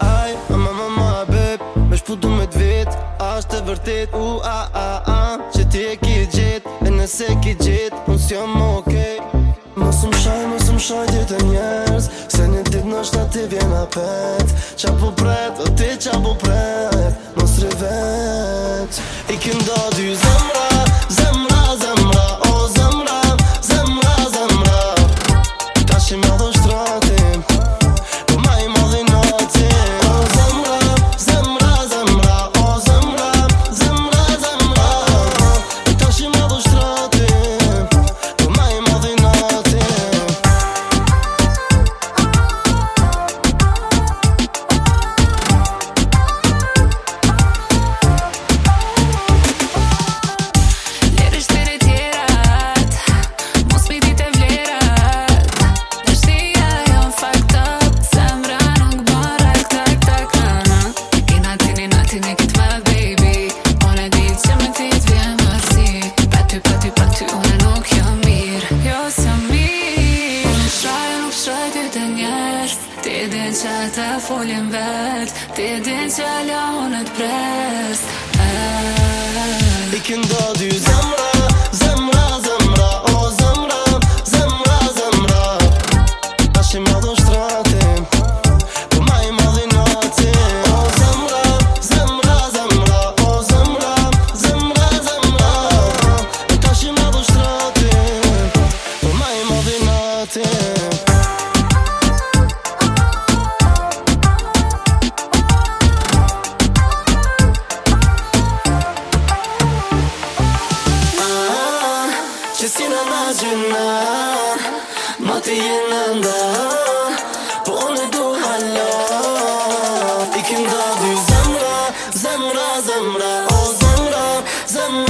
Ai, mama ma ma më shpudu me të vit, është e vërtet u a a a, që ti e ke gjet, e nëse ke gjet, unë s'jam okay. Mos më shaj, mos më shaj dhe të njerës Se një dit në shtë ati vjen apet Qa po pret, o qa po pret Ky ndo dujë zemra, zemra, zemra O, zemra, zemra, zemra Ka shime odo që të folim vet Ti din që la unë të prest I can go do something gözünden Matiğinden de Bu neydu hala zemra Zemra zemra O zemra zemra